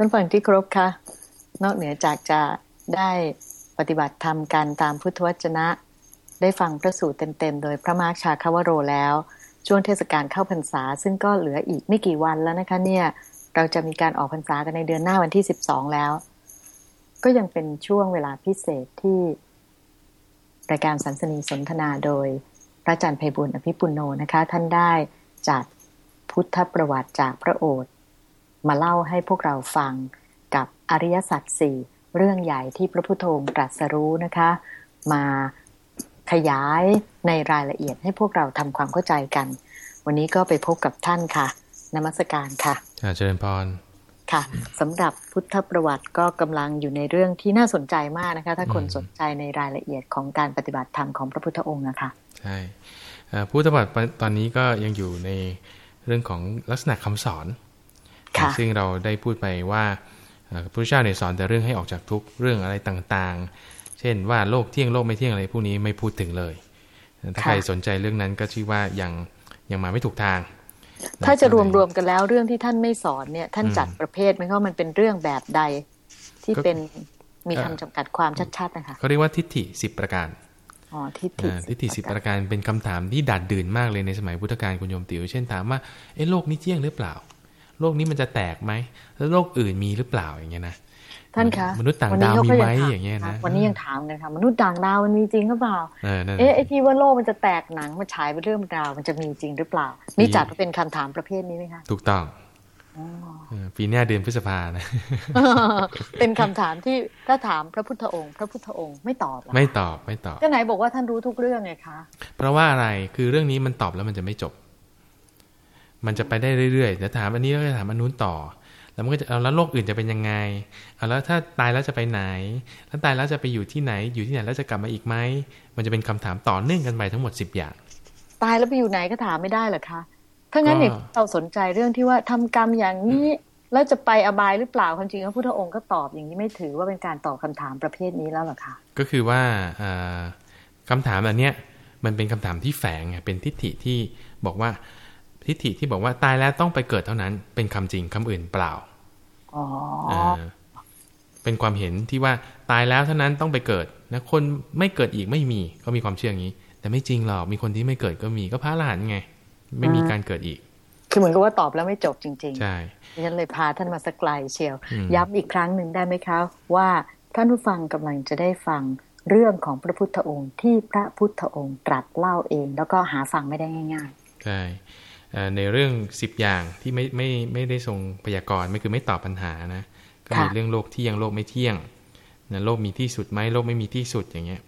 ท่านฟังที่ครบค่ะ นอกเหนือจากจะได้ปฏิบัติธรรมกันตามพุทธวจนะ ได้ฟังพระสูตรเต็มๆ โดยพระมาร์คชาคาวโรแล้ว ช่วงเทศกาลเข้าพรรษา ซึ่งก็เหลืออีกไม่กี่วันแล้วนะคะเนี่ย เราจะมีการออกพรรษากันในเดือนหน้าวันที่สิบสองแล้ว ก็ยังเป็นช่วงเวลาพิเศษที่รายการสันสนีสนทนาโดยพระอาจารย์ไพบุญอภิปุโนนะคะ ท่านได้จัดพุทธประวัติจากพระโอษฐ มาเล่าให้พวกเราฟังกับอริยสัจสี่เรื่องใหญ่ที่พระพุทโธตรัสรู้นะคะ มาขยายในรายละเอียดให้พวกเราทำความเข้าใจกัน วันนี้ก็ไปพบกับท่านค่ะนมัสการค่ะเจริญพรค่ะสำหรับพุทธประวัติก็กำลังอยู่ในเรื่องที่น่าสนใจมากนะคะ ถ้าคนสนใจในรายละเอียดของการปฏิบัติธรรมของพระพุทธองค์นะคะใช่พุทธประวัติตอนนี้ก็ยังอยู่ในเรื่องของลักษณะคำสอน ซึ่งเราได้พูดไปว่าพระพุทธเจ้าเนี่ยสอนแต่เรื่องให้ออกจากทุกเรื่องอะไรต่างๆ เช่นว่าโลกเที่ยงโลกไม่เที่ยงอะไรพวกนี้ไม่พูดถึงเลย ถ้าใครสนใจเรื่องนั้นก็ชื่อว่ายังยังมาไม่ถูกทาง ถ้าจะรวมๆกันแล้วเรื่องที่ท่านไม่สอนเนี่ย ท่านจัดประเภทไหมว่ามันเป็นเรื่องแบบใดที่เป็นมีคำจำกัดความชัดๆนะคะเขาเรียกว่าทิฏฐิสิบประการอ๋อทิฏฐิทิฏฐิสิบประการเป็นคำถามที่ดัดดื่นมากเลยในสมัยพุทธกาลคุณโยมติ๋วเช่นถามว่าเอ๊ะโลกนี้เที่ยงหรือเปล่า โลกนี้มันจะแตกไหมแล้วโลกอื่นมีหรือเปล่าอย่างเงี้ยนะท่านคะมนุษย์ต่างดาวมีไหมอย่างเงี้ยนะวันนี้ยังถามเลยค่ะมนุษย์ต่างดาวมันมีจริงหรือเปล่าเอ๊ะไอที่ว่าโลกมันจะแตกหนังมาฉายเป็นเรื่องราวมันจะมีจริงหรือเปล่า นี่จัดเป็นคำถามประเภทนี้ไหมคะถูกต้องปีหน้าเดือนพฤษภานะเป็นคำถามที่ถ้าถามพระพุทธองค์ พระพุทธองค์ไม่ตอบไม่ตอบไม่ตอบก็ไหนบอกว่าท่านรู้ทุกเรื่องไงคะ เพราะว่าอะไรคือเรื่องนี้มันตอบแล้วมันจะไม่จบ มันจะไปได้เรื่อยๆจะถามอันนี้แล้วจะถามอันนู้นต่อ แล้วมันก็จะเอาแล้วโลกอื่นจะเป็นยังไงเอาแล้วถ้าตายแล้วจะไปไหนถ้าตายแล้วจะไปอยู่ที่ไหน อยู่ที่ไหนแล้วจะกลับมาอีกไหมมันจะเป็นคำถามต่อเนื่องกันไปทั้งหมดสิบอย่าง ตายแล้วไปอยู่ไหนก็ถามไม่ได้หรอคะถ้างั้นเนี่ยเราสนใจเรื่องที่ว่าทำกรรมอย่างนี้แล้วจะไปอบายหรือเปล่าความจริงพระพุทธองค์ก็ตอบอย่างนี้ไม่ถือว่าเป็นการตอบคาถามประเภทนี้แล้วหรอคะก็คือว่าคำถามอันเนี้ยมันเป็นคำถามที่แฝงเป็นทิฏฐิที่บอกว่า ทิฏฐิที่บอกว่าตายแล้วต้องไปเกิดเท่านั้น เป็นคำจริงคำอื่นเปล่าอ๋อเป็นความเห็นที่ว่าตายแล้วเท่านั้นต้องไปเกิดนะคนไม่เกิดอีกไม่มีเขามีความเชื่ออย่างนี้ แต่ไม่จริงหรอกมีคนที่ไม่เกิดก็มีก็พระอรหันต์ไง ไม่มีการเกิดอีก คือเหมือนกับว่าตอบแล้วไม่จบจริงๆใช่ฉันเลยพาท่านมาสักไกลเชียว ย้ำอีกครั้งหนึ่งได้ไหมคะ ว่าท่านผู้ฟังกำลังจะได้ฟังเรื่องของพระพุทธองค์ที่พระพุทธองค์ตรัสเล่าเอง แล้วก็หาฟังไม่ได้ง่าย ๆ ใช่ ในเรื่องสิบอย่างที่ไม่ไม่ไม่ได้ทรงพยากรณ์ไม่คือไม่ตอบปัญหานะก็มีเรื่องโลกเที่ยงโลกไม่เที่ยงนะโลกมีที่สุดไหมโลกไม่มีที่สุดอย่างเงี้ย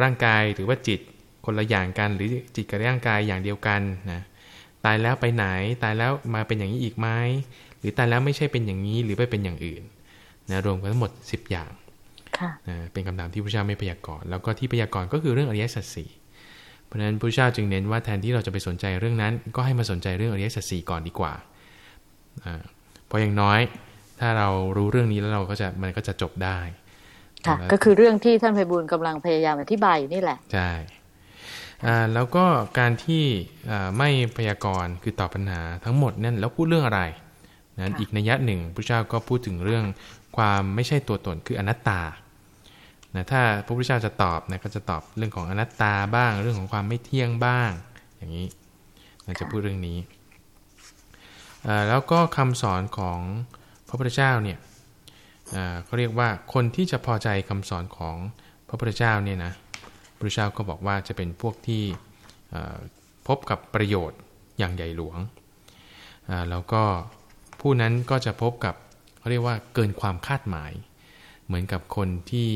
ร่างกายหรือว่าจิตคนละอย่างกันหรือจิตกับร่างกายอย่างเดียวกันนะตายแล้วไปไหนตายแล้วมาเป็นอย่างนี้อีกไหมหรือตายแล้วไม่ใช่เป็นอย่างนี้หรือไปเป็นอย่างอื่นนะรวมกันทั้งหมด 10 อย่างนะเป็นคำถามที่พระเจ้าไม่พยากรณ์แล้วก็ที่พยากรณ์ก็คือเรื่องอริยสัจสี่ เพราะฉะนั้นพระเจ้าจึงเน้นว่าแทนที่เราจะไปสนใจเรื่องนั้น ก็ให้มาสนใจเรื่องอริยสัจสี่ก่อนดีกว่าเพราะอย่างน้อยถ้าเรารู้เรื่องนี้แล้วเราก็จะมันก็จะจบได้ค่ะก็คือเรื่องที่ท่านไพบูลกำลังพยายามอธิบายนี่แหละใช่แล้วก็การที่ไม่พยากรณ์คือตอบปัญหาทั้งหมดนั่นแล้วพูดเรื่องอะไรนั้นอีกนัยยะหนึ่งพระเจ้าก็พูดถึงเรื่องความไม่ใช่ตัวตนคืออนัตตา นะถ้าพระพุทธเจ้าจะตอบนะก็จะตอบเรื่องของอนัตตาบ้าง เรื่องของความไม่เที่ยงบ้าง อย่างนี้เราจะพูดเรื่องนี้ แล้วก็คำสอนของพระพุทธเจ้าเนี่ยเขาเรียกว่าคนที่จะพอใจคำสอนของพระพุทธเจ้าเนี่ยนะพระพุทธเจ้าก็บอกว่าจะเป็นพวกที่พบกับประโยชน์อย่างใหญ่หลวง แล้วก็ผู้นั้นก็จะพบกับเขาเรียกว่าเกินความคาดหมาย เหมือนกับคนที่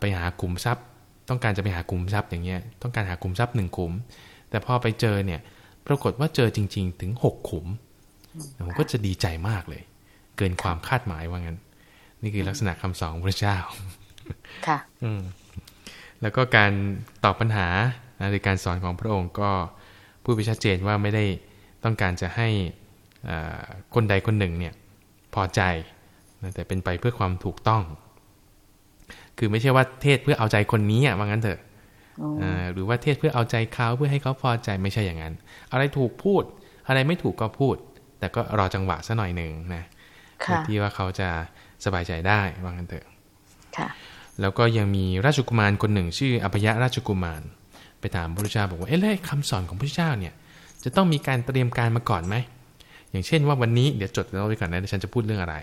ไปหาขุมทรัพย์ ต้องการจะไปหาขุมทรัพย์อย่างเงี้ยต้องการหาขุมทรัพย์หนึ่งขุม แต่พอไปเจอเนี่ยปรากฏว่าเจอจริง ๆ ถึงหกขุมผมก็จะดีใจมากเลย เกินความคาดหมายว่างั้น นี่คือลักษณะคำสอนของพระเจ้าค่ะ อืมแล้วก็การตอบปัญหาในการสอนของพระองค์ก็พูดไปชัดเจนว่าไม่ได้ต้องการจะให้คนใดคนหนึ่งเนี่ยพอใจ แต่เป็นไปเพื่อความถูกต้อง คือไม่ใช่ว่าเทศเพื่อเอาใจคนนี้อะว่างั้นเถอะหรือว่าเทศเพื่อเอาใจเขาเพื่อให้เขาพอใจไม่ใช่อย่างนั้น อะไรถูกพูด อะไรไม่ถูกก็พูด แต่ก็รอจังหวะซะหน่อยหนึ่งนะที่ว่าเขาจะสบายใจได้ว่างั้นเถอะค่ะแล้วก็ยังมีราชกุมารคนหนึ่ง ชื่ออภยราชกุมาร ไปถามพระพุทธเจ้าบอกว่าเอ๊ะแล้วคำสอนของพระพุทธเจ้าเนี่ย จะต้องมีการเตรียมการมาก่อนไหมอย่างเช่นว่าวันนี้เดี๋ยวจดเอาไว้ก่อนนะฉันจะพูดเรื่องอะไร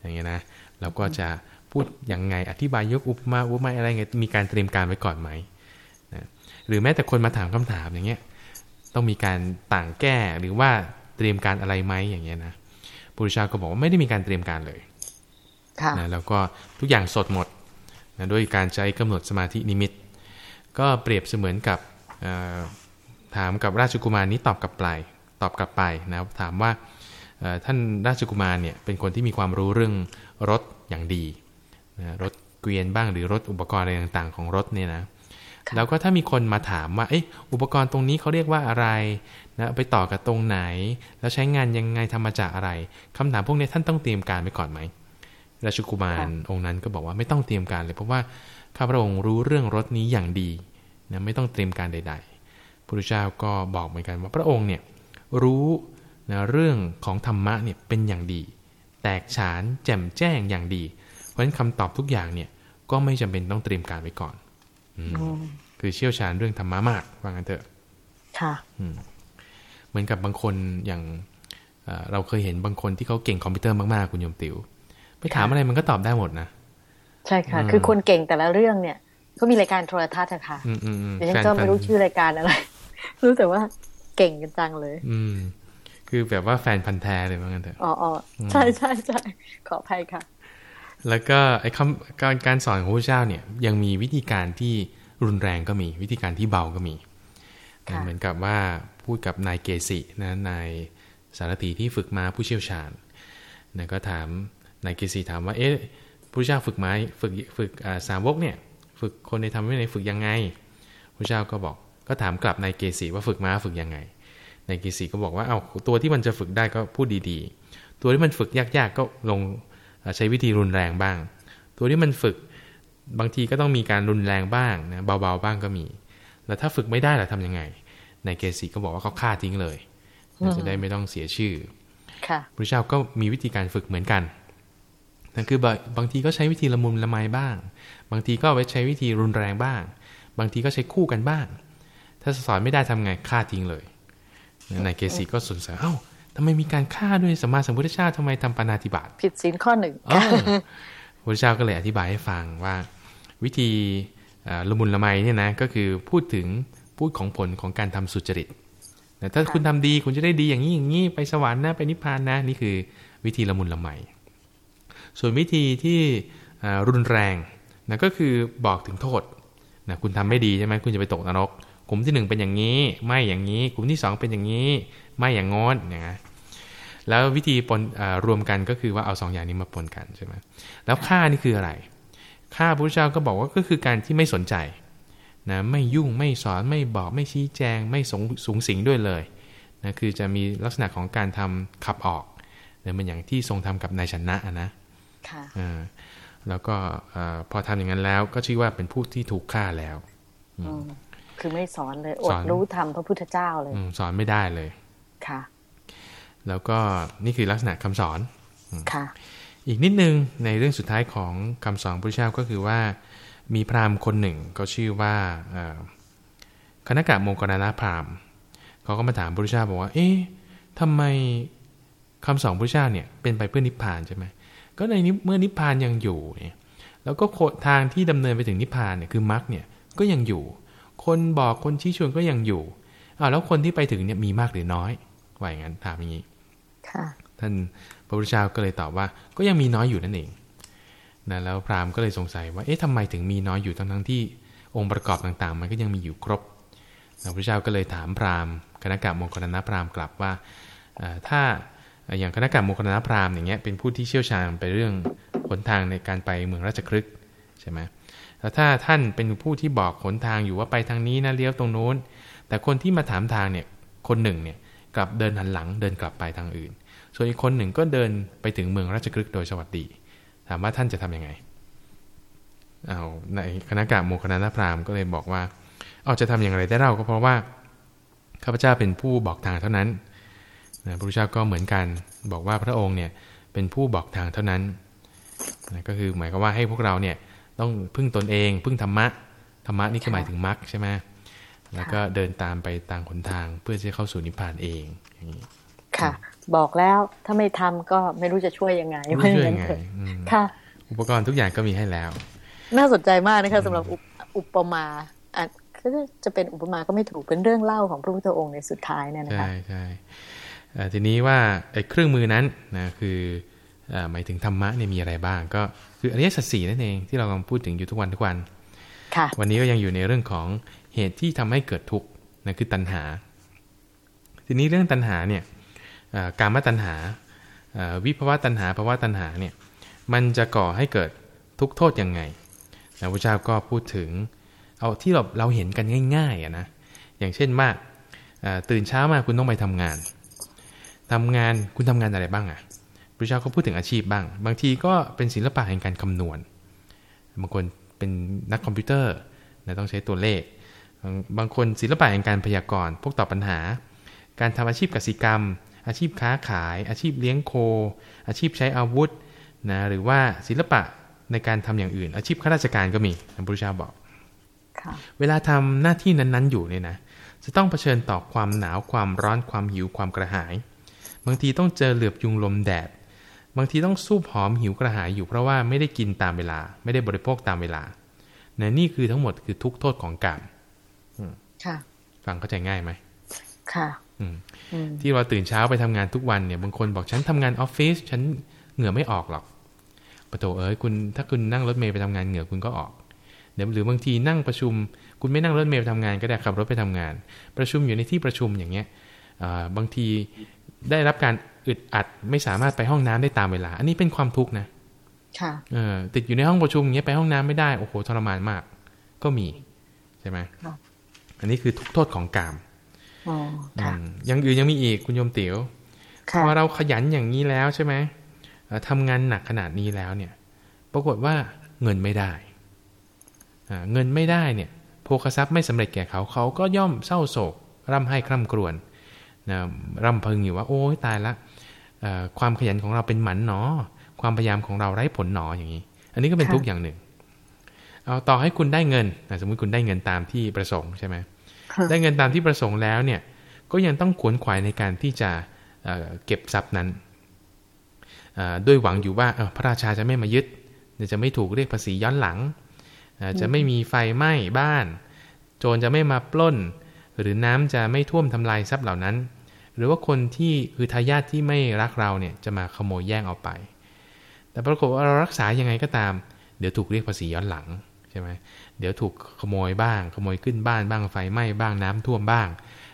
อย่างเงี้ยนะเราก็จะ พูดยังไง อธิบายยกอุปมาอุปไมยอะไรเงี้ยมีการเตรียมการไว้ก่อนไหมนะหรือแม้แต่คนมาถามคำถามอย่างเงี้ยต้องมีการต่างแก้หรือว่าเตรียมการอะไรไหมอย่างเงี้ยนะพุทธเจ้าก็บอกว่าไม่ได้มีการเตรียมการเลยค่ะนะแล้วก็ทุกอย่างสดหมดนะด้วยการใช้กำหนดสมาธินิมิต ก็เปรียบเสมือนกับเอ่อถามกับราชกุมารนี้ตอบกลับไปตอบกลับไปนะถามว่าเอ่อท่านราชกุมารเนี่ยเป็นคนที่มีความรู้เรื่องรถอย่างดี นะรถเกวียนบ้างหรือรถอุปกรณ์อะไรต่างๆ ของรถเนี่ยนะแล้วก็ถ้ามีคนมาถามว่าเอ๊ะอุปกรณ์ตรงนี้เขาเรียกว่าอะไรนะไปต่อกับตรงไหน แล้วใช้งานยังไงทำมาจากอะไรคำถามพวกนี้ท่านต้องเตรียมการไปก่อนไหมราชกุมารองค์นั้นก็บอกว่าไม่ต้องเตรียมการเลย เพราะว่าข้าพระองค์รู้เรื่องรถนี้อย่างดีนะไม่ต้องเตรียมการใด ๆพระพุทธเจ้าก็บอกเหมือนกันว่าพระองค์เนี่ยรู้นะเรื่องของธรรมะเนี่ยเป็นอย่างดี แตกฉานแจ่มแจ้งอย่างดีเพ ราะฉะนั้นคำตอบทุกอย่างเนี่ย ก็ไม่จำเป็นต้องเตรียมการไว้ก่อนอืมคือเชี่ยวชาญเรื่องธรรมะมากว่างั้นเถอะ ค่ะเหมือนกับบางคนอย่างเอ่อเราเคยเห็นบางคนที่เขาเก่งคอมพิวเตอร์มากๆคุณโยมติว๋วไปถามอะไรมันก็ตอบได้หมดนะ ใช่ค่ะอืมคือคนเก่งแต่ละเรื่องเนี่ยก็มีรายการโทรทัศน์อะค่ะอืมอืมอืมเดี๋ยวฉันแฟนก็แฟไม่นรู้ชื่อรายการอะไร รู้แต่ว่าเก่งกันจังเลย อืม คือแบบว่าแฟนพันธ์แท้เลยว่างั้นเถอะ อ๋ออ๋อใช่ใช่ใช่ขออภัยค่ะ แล้วก็ไอ้คำการการสอนของพระเจ้าเนี่ยยังมีวิธีการที่รุนแรงก็มี วิธีการที่เบาก็มีค่ะเหมือนกับว่าพูดกับนายเกสินะนายสารถีที่ฝึกมาผู้เชี่ยวชาญนะก็ถามนายเกสิถามว่าเอ๊ะพระเจ้าฝึกไม้ฝึกฝึกอ่าสาวกเนี่ยฝึกคนในธรรมวินัยฝึกยังไงพระเจ้าก็บอกก็ถามกลับนายเกสิว่าฝึกม้าฝึกยังไงนายเกสิก็บอกว่าเอา้าตัวที่มันจะฝึกได้ก็พูดดีๆ ตัวที่มันฝึกยากๆก็ลงอ่า ใช้วิธีรุนแรงบ้าง ตัวที่มันฝึกบางทีก็ต้องมีการรุนแรงบ้างนะเบาๆบ้างก็มี แล้วถ้าฝึกไม่ได้ล่ะทำยังไงนายเกสิก็บอกว่าเขาฆ่าทิ้งเลยจะได้ไม่ต้องเสียชื่อค่ะพระเจ้าก็มีวิธีการฝึกเหมือนกันนั่นคือบางบางทีก็ใช้วิธีละมุนละไมบ้าง บางทีก็เอาไว้ใช้วิธีรุนแรงบ้าง บางทีก็ใช้คู่กันบ้าง ถ้าสอนไม่ได้ทำไงฆ่าทิ้งเลยนายเกสิก็สงสัยเอ้า ทำไมมีการฆ่าด้วยสมมาสัมพุทธเจ้าทำไมทำปานาติบาตผิดศีลข้อหนึ่งอ๋อพระเจ้าก็เลยอธิบายให้ฟังว่า วิธีเอ่อละมุนละไมเนี่ยนะก็คือพูดถึงพูดของผลของการทำสุจริตแต่ถ้าคุณทำดีคุณจะได้ดีอย่างนี้อย่างนี้ไปสวรรค์นะไปนิพพานนะนี่คือวิธีละมุนละไมส่วนวิธีที่เอ่อรุนแรงนะก็คือบอกถึงโทษนะคุณทำไม่ดีใช่ไหมคุณจะไปตกนรกกลุ่มที่หนึ่งเป็นอย่างนี้ ไม่อย่างนี้ กลุ่มที่สองเป็นอย่างนี้ ไม่อย่างงอนนะ แล้ววิธีปนเอ่อรวมกันก็คือว่าเอาสองอย่างนี้มาปนกันใช่ไหมแล้วฆ่านี่คืออะไรฆ่าพระพุทธเจ้าก็บอกว่าก็คือการที่ไม่สนใจนะไม่ยุ่งไม่สอนไม่บอกไม่ชี้แจง ไม่สงสูงสิงด้วยเลยนะคือจะมีลักษณะของการทำขับออกเนี่ยมันอย่างที่ทรงทำกับนายชนะอะนะค่ะอ่าแล้วก็เอ่อพอทำอย่างนั้นแล้วก็ชื่อว่าเป็นผู้ที่ถูกฆ่าแล้วอืมคือไม่สอนเลยอสดอนรู้ธรรมพระพุทธเจ้าเลยอืมสอนไม่ได้เลยค่ะ แล้วก็นี่คือลักษณะคำสอนค่ะอีกนิดนึงในเรื่องสุดท้ายของคำสอนพระพุทธเจ้าก็คือว่ามีพราหมณ์คนหนึ่งก็ชื่อว่าเอ่อคณกะโมงกรณะพราหมณ์เขาก็มาถามพระพุทธเจ้าบอกว่า เอ๊ะทำไมคำสอนพระพุทธเจ้าเนี่ยเป็นไปเพื่อนิพพานใช่ไหมก็ในนิเมื่อนิพพานยังอยู่เนี่ยแล้วก็โคทางที่ดำเนินไปถึงนิพพานเนี่ยคือมรรคเนี่ยก็ยังอยู่ คนบอกคนชี้ชวนก็ยังอยู่อ้าวแล้วคนที่ไปถึงเนี่ยมีมากหรือน้อยว่าอย่างนั้นถามอย่างนี้ค่ะ ท่านพระพุทธเจ้าก็เลยตอบว่า ก็ยังมีน้อยอยู่นั่นเองนะแล้วพราหมณ์ก็เลยสงสัยว่าเอ๊ะทำไมถึงมีน้อยอยู่ทั้งทั้งที่องค์ประกอบต่างๆ มันก็ยังมีอยู่ครบพระพุทธเจ้าก็เลยถามพราหมณ์คณะกรรมมงคลนะพราหมณ์กลับว่าถ้าอย่างคณะกรรมมงคลนะพราหมณ์อย่างเงี้ยเป็นผู้ที่เชี่ยวชาญไปเรื่องหนทางในการไปเมืองราชครึกใช่ไหมแล้วถ้าท่านเป็นผู้ที่บอกหนทางอยู่ว่าไปทางนี้นะเลี้ยวตรงโน้น แต่คนที่มาถามทางเนี่ยคนหนึ่งเนี่ย กลับเดินหันหลังเดินกลับไปทางอื่น ส่วนอีกคนหนึ่งก็เดินไปถึงเมืองราชครึกโดยสวัสดี ถามว่าท่านจะทํำยังไงเอาในคณะกรรมโมคณะพราหมณ์ก็เลยบอกว่า เอาจะทำอย่างไรได้เล่าก็เพราะว่าข้าพเจ้าเป็นผู้บอกทางเท่านั้นนะพระพุทธเจ้าก็เหมือนกันบอกว่าพระองค์เนี่ยเปเป็นผู้บอกทางเท่านั้นนะก็คือหมายความว่าให้พวกเราเนี่ยต้องพึ่งตนเอง พึ่งธรรมะธรรมะนี่ก็หมายถึงมรรคใช่ไหม แล้วก็เดินตามไปตามขนทางเพื่อจะเข้าสู่นิพพานเองอย่างนี้ค่ะ บอกแล้วถ้าไม่ทำก็ไม่รู้จะช่วยยังไงไม่ช่วยยังไงเถอะอืมค่ะ อุปกรณ์ทุกอย่างก็มีให้แล้ว น่าสนใจมากนะคะสำหรับอุปอุปมาอะคือจะเป็นอุปมาก็ไม่ถูกเป็นเรื่องเล่าของพระพุทธองค์ในสุดท้ายเนี่ยนะใช่คะใช่เอ่อทีนี้ว่าไอ้เครื่องมือนั้นนะคือเอ่อหมายถึงธรรมะเนี่ยมีอะไรบ้าง ก็คืออริยสัจสี่นั่นเองที่เรากำลังพูดถึงอยู่ทุกวันทุกวันค่ะวันนี้ก็ยังอยู่ในเรื่องของ เหตุที่ทำให้เกิดทุกข์นะคือตัณหา ทีนี้เรื่องตัณหาเนี่ยการมตัณหาวิภวะตัณหาภาวะตัณหาเนี่ยมันจะก่อให้เกิดทุกข์โทษยังไงนะพระเจ้าก็พูดถึงเอาที่เราเราเห็นกันง่ายๆอะนะอย่างเช่นว่าตื่นเช้ามาคุณต้องไปทำงานทำงานคุณทำงานอะไรบ้างอะพระเจ้าก็พูดถึงอาชีพบ้าง บางทีก็เป็นศิลปะแห่งการคำนวณ บางคนเป็นนักคอมพิวเตอร์นะต้องใช้ตัวเลข บางบางคนศิลปะแห่งการพยากรณ์พวกตอบปัญหา การทำอาชีพกสิกรรม อาชีพค้าขาย อาชีพเลี้ยงโค อาชีพใช้อาวุธนะหรือว่าศิลปะในการทำอย่างอื่น อาชีพข้าราชการก็มีพระพุทธเจ้าบอกค่ะเวลาทำหน้าที่นั้นๆอยู่เนี่ยนะจะต้องเผชิญต่อความหนาวความร้อนความหิวความกระหาย บางทีต้องเจอเหลือบยุงลมแดด บางทีต้องสูบหอมหิวกระหายอยู่เพราะว่าไม่ได้กินตามเวลา ไม่ได้บริโภคตามเวลานะนี่คือทั้งหมดคือทุกข์โทษของกรรม ค่ะ ฟังเข้าใจง่ายไหมค่ะอืมอืมที่เราตื่นเช้าไปทำงานทุกวันเนี่ยบางคนบอกฉันทำงานออฟฟิศฉันเหงื่อไม่ออกหรอกปะโถเอ้ยคุณถ้าคุณนั่งรถเมล์ไปทำงานเหงื่อคุณก็ออกเดี๋ยวหรือบางทีนั่งประชุม คุณไม่นั่งรถเมล์ไปทำงานก็ได้ขับรถไปทำงาน ประชุมอยู่ในที่ประชุมอย่างเงี้ยอ่าบางทีได้รับการอึดอัดไม่สามารถไปห้องน้ำได้ตามเวลา อันนี้เป็นความทุกข์นะค่ะเออติดอยู่ในห้องประชุมอย่างเงี้ยไปห้องน้ำไม่ได้โอ้โหทรมานมาก ก็มีใช่ไหมครับ อันนี้คือทุกข์โทษของกามอ๋อค่ะอืมอยังอื่นยังมีอีกคุณโยมติ๋วค่ะพอเราขยันอย่างนี้แล้วใช่ไหมเอ่อทำงานหนักขนาดนี้แล้วเนี่ย ปรากฏว่าเงินไม่ได้อ่าเงินไม่ได้เนี่ยโภคทรัพย์ไม่สำเร็จแก่เขาเขาก็ย่อมเศร้าโศก ร่ำไห้คร่ำครวญนะร่ำพึงอยู่ว่า โอ้ยตายละเอ่อความขยันของเราเป็นหมันหนอ ความพยายามของเราไร้ผลหนออย่างนี้ อันนี้ก็เป็นค่ะทุกข์อย่างหนึ่ง เอาต่อให้คุณได้เงินอะสมมุติคุณได้เงินตามที่ประสงค์ใช่ไหมค่ะได้เงินตามที่ประสงค์แล้วเนี่ยก็ยังต้องขวนขวายในการที่จะเอ่อเก็บทรัพย์นั้นเอ่อด้วยหวังอยู่ว่าเอ่อพระราชาจะไม่มายึดเดี๋ยวจะไม่ถูกเรียกภาษีย้อนหลังเอ่อจะไม่มีไฟไหม้บ้าน โจรจะไม่มาปล้น หรือน้ำจะไม่ท่วมทำลายทรัพย์เหล่านั้น หรือว่าคนที่คือทายาทที่ไม่รักเราเนี่ยจะมาขโมยแย่งเอาไป แต่ปรากฏว่าเรารักษายังไงก็ตาม เดี๋ยวถูกเรียกภาษีย้อนหลังใช่ไหมเดี๋ยวถูกขโมยบ้าง ขโมยขึ้นบ้านบ้างไฟไหม้บ้างน้ำท่วมบ้าง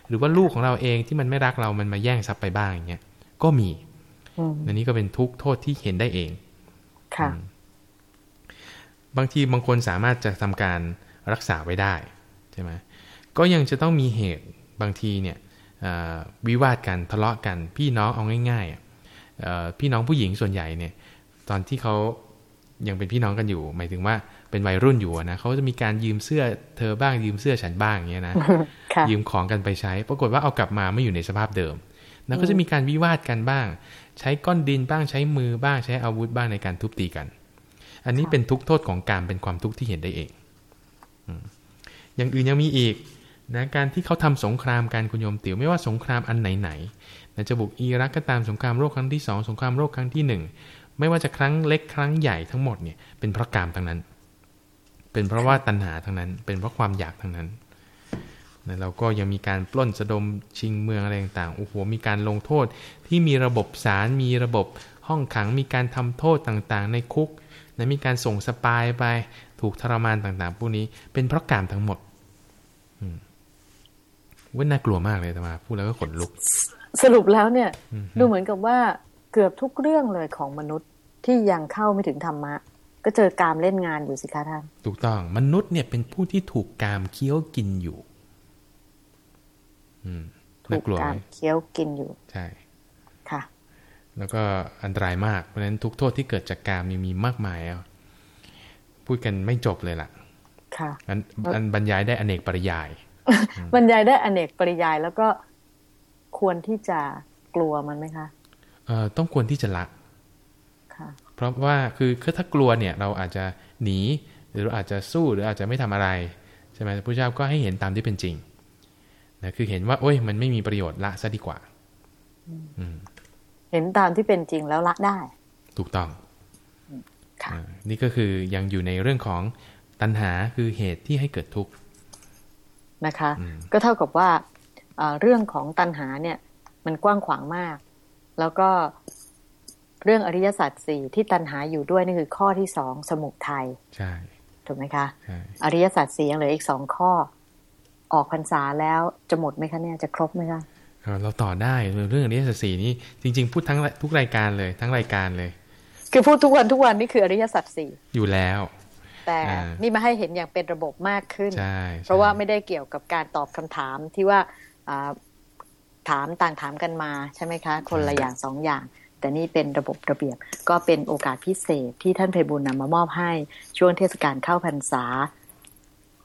หรือว่าลูกของเราเองที่มันไม่รักเรามันมาแย่งทรัพย์ไปบ้างอย่างเงี้ยก็มีอืมอันนี้ก็เป็นทุกข์โทษที่เห็นได้เอง ค่ะ บางทีบางคนสามารถจะทำการรักษาไว้ได้ใช่ไหมก็ยังจะต้องมีเหตุบางทีเนี่ยเอ่อวิวาทกันทะเลาะกัน พี่น้องเอาง่ายๆอะเอ่อพี่น้องผู้หญิงส่วนใหญ่เนี่ย ตอนที่เขายังเป็นพี่น้องกันอยู่ หมายถึงว่า เป็นวัยรุ่นอยู่อะนะเขาจะมีการยืมเสื้อเธอบ้างยืมเสื้อฉันบ้างอย่างเงี้ยนะค่ะยืมของกันไปใช้ ปรากฏว่าเอากลับมาไม่อยู่ในสภาพเดิม แล้วก็จะมีการวิวาทกันบ้าง ใช้ก้อนดินบ้างใช้มือบ้างใช้อาวุธบ้างในการทุบตีกัน อันนี้เป็นทุกข์โทษของการเป็นความทุกข์ที่เห็นได้เองอืมอย่างอื่นยังมีอีกนะการที่เขาทำสงครามกันคุณโยมติ๋วไม่ว่าสงครามอันไหนๆนะจะบุกอิรักก็ตามสงครามโลกครั้งที่สองสงครามโลกครั้งที่หนึ่งไม่ว่าจะครั้งเล็กครั้งใหญ่ทั้งหมดเนี่ยเป็นเพราะกามทั้งนั้น เป็นเพราะว่าตัณหาทั้งนั้น เป็นเพราะความอยากทั้งนั้นนะเราก็ยังมีการปล้นสะดมชิงเมืองอะไรต่างๆ โอ้โห มีการลงโทษที่มีระบบศาล มีระบบห้องขัง มีการทำโทษต่างๆ ในคุกนะมีการส่งสปายไป ถูกทรมานต่างๆ พวกนี้ เป็นเพราะกามทั้งหมดอืมเว่าน่ากลัวมากเลยแต่มาพูดแล้วก็ขนลุก สรุปแล้วเนี่ยอืมดูเหมือนกับว่าเกือบทุกเรื่องเลยของมนุษย์ที่ยังเข้าไม่ถึงธรรมะ ก็เจอการเล่นงานอยู่สิคะท่าน ถูกต้อง มนุษย์เนี่ยเป็นผู้ที่ถูกกามเคี้ยวกินอยู่ อืมถูน่ากกลัวกาไหรมเคี้ยวกินอยู่ ใช่ ค่ะ แล้วก็อันตรายมาก เพราะฉะนั้นทุกโทษที่เกิดจากกามมีมีมากมายอะพูดกันไม่จบเลยล่ะ ค่ะ อันอันบรรยายได้อเนกปริยาย บรรยายได้อเนกปริยายแล้วก็ควรที่จะกลัวมันไหมคะ เอ่อต้องควรที่จะละ เพราะว่าคือถ้ากลัวเนี่ยเราอาจจะหนี หรือเราอาจจะสู้หรืออาจจะไม่ทำอะไรใช่ไหมพระเจ้าก็ให้เห็นตามที่เป็นจริงนะคือเห็นว่า โอ้ยมันไม่มีประโยชน์ละซะดีกว่าเห็นตามที่เป็นจริงแล้วละได้ ถูกต้องนี่ก็คือยังอยู่ในเรื่องของตัณหาคือเหตุที่ให้เกิดทุกข์นะคะ ก็เท่ากับว่าเรื่องของตัณหาเนี่ย มันกว้างขวางมาก แล้วก็ เรื่องอริยสัจสี่ที่ตัณหาอยู่ด้วยนี่คือข้อที่สองสมุทัยใช่ถูกไหมคะ อริยสัจสี่ยังเหลืออีกสองข้อ ออกพรรษาแล้วจะหมดไหมคะเนี่ยจะครบไหมคะเราต่อได้เรื่องอริยสัจสี่นี้จริง ๆ พูดทั้งทุกรายการเลย ทั้งรายการเลย คือพูดทุกวันทุกวันนี่คืออริยสัจสี่อยู่แล้วแต่นี่มาให้เห็นอย่างเป็นระบบมากขึ้นใช่เพราะว่าไม่ได้เกี่ยวกับการตอบคำถามที่ว่าถามต่างถามกันมาใช่ไหมคะ คนละอย่างสองอย่าง แต่นี่เป็นระบบระเบียบ ก็เป็นโอกาสพิเศษที่ท่านเพบุญนำมามอบให้ช่วงเทศกาลเข้าพรรษา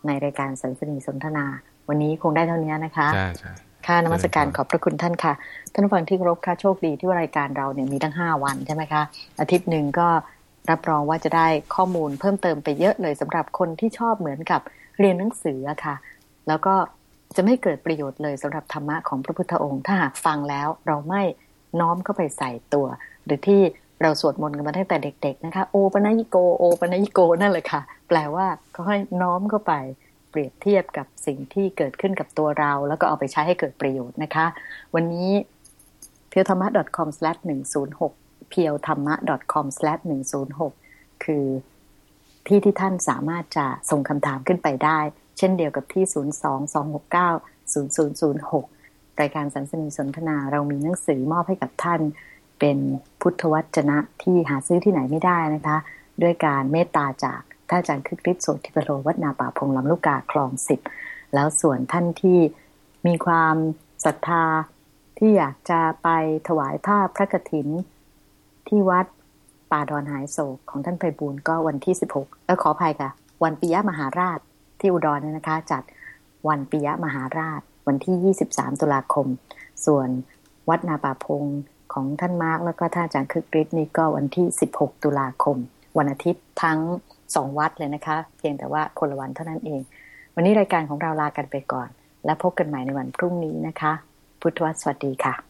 ในรายการสันสนีสนทนา วันนี้คงได้เท่านี้นะคะใช่ใช่ค่ะนมัสการขอบพระคุณท่านค่ะ ท่านฟังที่ครบค่ะโชคดีที่รายการเราเนี่ยมีทั้งห้าวันใช่ไหมคะอาทิตย์หนึ่งก็รับรองว่าจะได้ข้อมูลเพิ่มเติมไปเยอะเลยสำหรับคนที่ชอบเหมือนกับเรียนหนังสือค่ะ แล้วก็จะไม่เกิดประโยชน์เลยสำหรับธรรมะของพระพุทธองค์ ถ้าหากฟังแล้วเราไม่ น้อมเข้าไปใส่ตัว หรือที่เราสวดมนต์กันมาตั้งแต่เด็ก ๆ นะคะโอปนัญิโกโอปนัญิโกนั่นแหละค่ะ แปลว่าก็ให้น้อมเข้าไปเปรียบเทียบกับสิ่งที่เกิดขึ้นกับตัวเรา แล้วก็เอาไปใช้ให้เกิดประโยชน์นะคะ วันนี้เพียวธรรมะ .com/106 เพียวธรรมะ .com/106 คือที่ที่ท่านสามารถจะส่งคำถามขึ้นไปได้ เช่นเดียวกับที่ 022690006 รายการสันสนีสนทนาเรามีหนังสือมอบให้กับท่าน เป็นพุทธวจนะที่หาซื้อที่ไหนไม่ได้นะคะ ด้วยการเมตตาจากท่านอาจารย์คึกฤทธิ์โสติปโรวัดนาป่าพงลำลูกกาคลองสิบแล้วส่วนท่านที่มีความศรัทธาที่อยากจะไปถวายผ้าพระกฐินที่วัดป่าดอนหายโศกของท่านไพบูลก็วันที่ 16แล้วขออภัยค่ะ วันปิยมหาราชที่อุดรนะคะ จัดวันปิยมหาราช วันที่ 23 ตุลาคม ส่วนวัดนาป่าพงของท่านมาร์กแล้วก็ท่านอาจารย์คึกฤทธิ์นี่ก็วันที่ 16 ตุลาคม วันอาทิตย์ทั้งสองวัดเลยนะคะ เพียงแต่ว่าคนละวันเท่านั้นเอง วันนี้รายการของเราลากันไปก่อน และพบกันใหม่ในวันพรุ่งนี้นะคะ พุทธวสวัสดีค่ะ